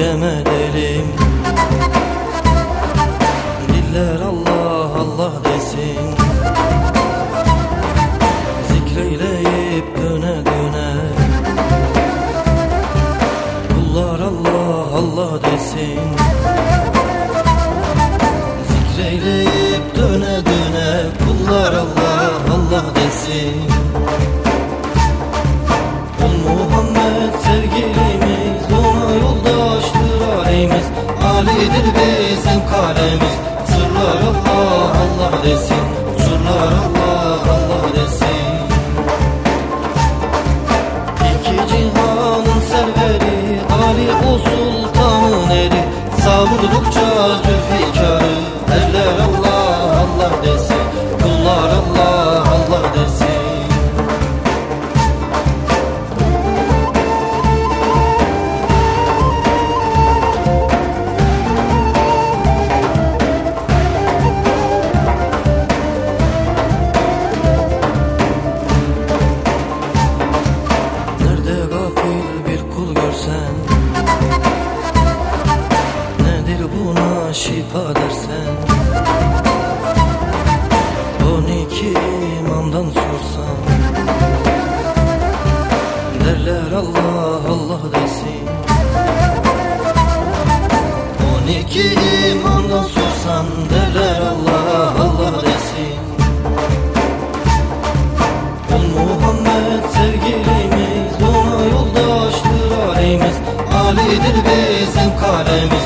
demedelim. Diller Allah Allah desin. Zikreyleyip güne güne. Kullar Allah Allah desin. Zikreyleyip döne döne Kullar Allah Allah desin. Ali'dir bizim kalemiz. Sırlar Allah Allah desin. Sırlar Allah Allah desin. İki cihanın serveri Ali o sultanın eri Savurdukça buna şifa dersen. On iki imamdan sorsan Derler Allah Allah desin. On iki imamdan sorsan Derler Allah Allah desin. Ol Muhammed sevgilimiz Ona yoldaştır alemiz Ali'dir bizim kalemiz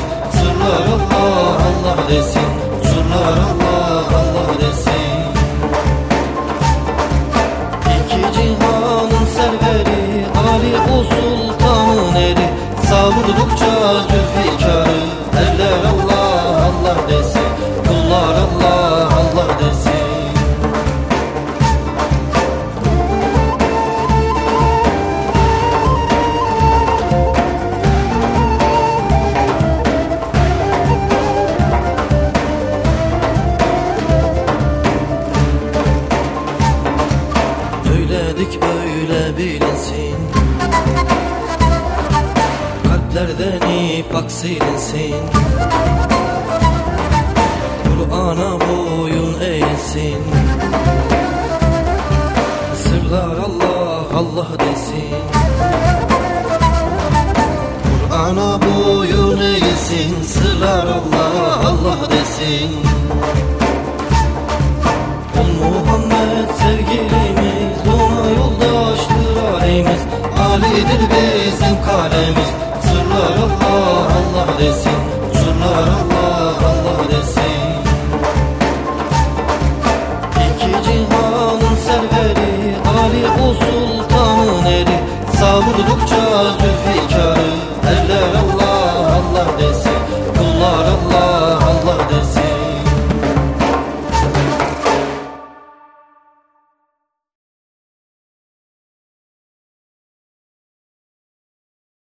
Savurdukça zülfikarı Eller Allah Allah desin. Kullar Allah Allah desin. Söyledik böyle bilinsin Dertlerden ifak silinsin Kur'an'a boyun eğilsin Sırlar Allah Allah desin. Kur'an'a boyun eğilsin Sırlar Allah Allah desin. Ol Muhammed sevgilimiz Ona yoldaştır aleyhimiz Ali'dir bir